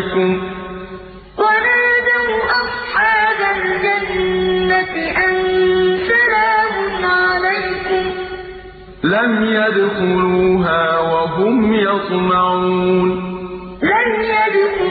عليكم. أن سلام عليكم. لم يدخلوها وهم يطمعون. لم يدخلوها